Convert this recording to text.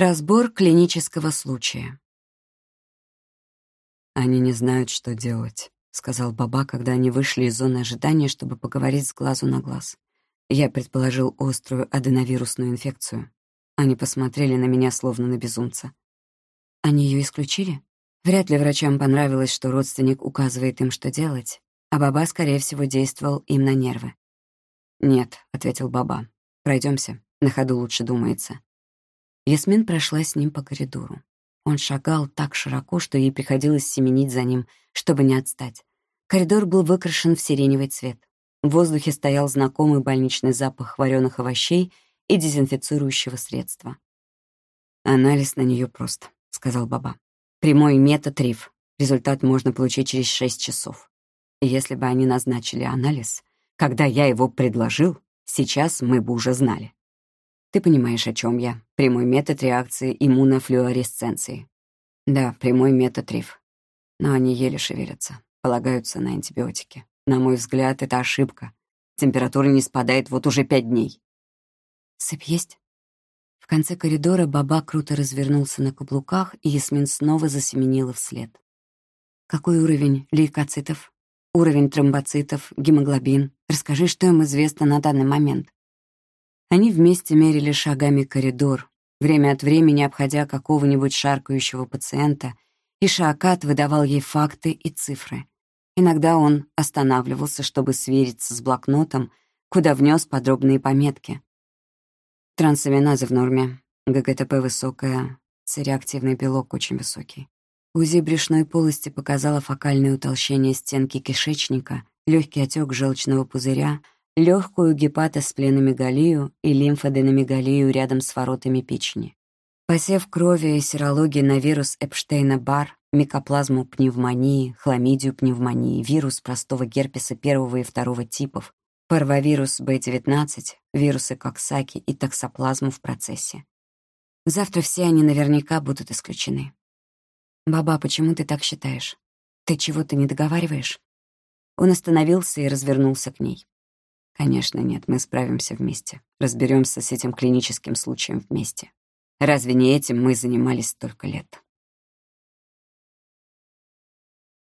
Разбор клинического случая. «Они не знают, что делать», — сказал Баба, когда они вышли из зоны ожидания, чтобы поговорить с глазу на глаз. Я предположил острую аденовирусную инфекцию. Они посмотрели на меня, словно на безумца. Они ее исключили? Вряд ли врачам понравилось, что родственник указывает им, что делать, а Баба, скорее всего, действовал им на нервы. «Нет», — ответил Баба. Пройдемся. На ходу лучше думается». Ясмин прошла с ним по коридору. Он шагал так широко, что ей приходилось семенить за ним, чтобы не отстать. Коридор был выкрашен в сиреневый цвет. В воздухе стоял знакомый больничный запах вареных овощей и дезинфицирующего средства. «Анализ на нее прост», — сказал Баба. «Прямой метод РИФ. Результат можно получить через шесть часов. Если бы они назначили анализ, когда я его предложил, сейчас мы бы уже знали. Ты понимаешь, о чем я. Прямой метод реакции иммунофлюоресценции. Да, прямой метод РИФ. Но они еле шевелятся, полагаются на антибиотики. На мой взгляд, это ошибка. Температура не спадает вот уже пять дней. Сыпь есть? В конце коридора Баба круто развернулся на каблуках, и Ясмин снова засеменила вслед. Какой уровень лейкоцитов? Уровень тромбоцитов, гемоглобин? Расскажи, что им известно на данный момент. Они вместе мерили шагами коридор, время от времени обходя какого-нибудь шаркающего пациента, и Шаакат выдавал ей факты и цифры. Иногда он останавливался, чтобы свериться с блокнотом, куда внес подробные пометки. Трансаминаза в норме, ГГТП высокая, цереактивный белок очень высокий. УЗИ брюшной полости показало фокальное утолщение стенки кишечника, легкий отек желчного пузыря, легкую гепатоспленомегалию и лимфоденомегалию рядом с воротами печени. Посев крови и серологии на вирус Эпштейна-Бар, микоплазму пневмонии, хламидию пневмонии, вирус простого герпеса первого и второго типов, парвовирус B19, вирусы Коксаки и токсоплазму в процессе. Завтра все они наверняка будут исключены. «Баба, почему ты так считаешь? Ты чего-то не договариваешь?» Он остановился и развернулся к ней. «Конечно нет, мы справимся вместе. Разберемся с этим клиническим случаем вместе. Разве не этим мы занимались столько лет?»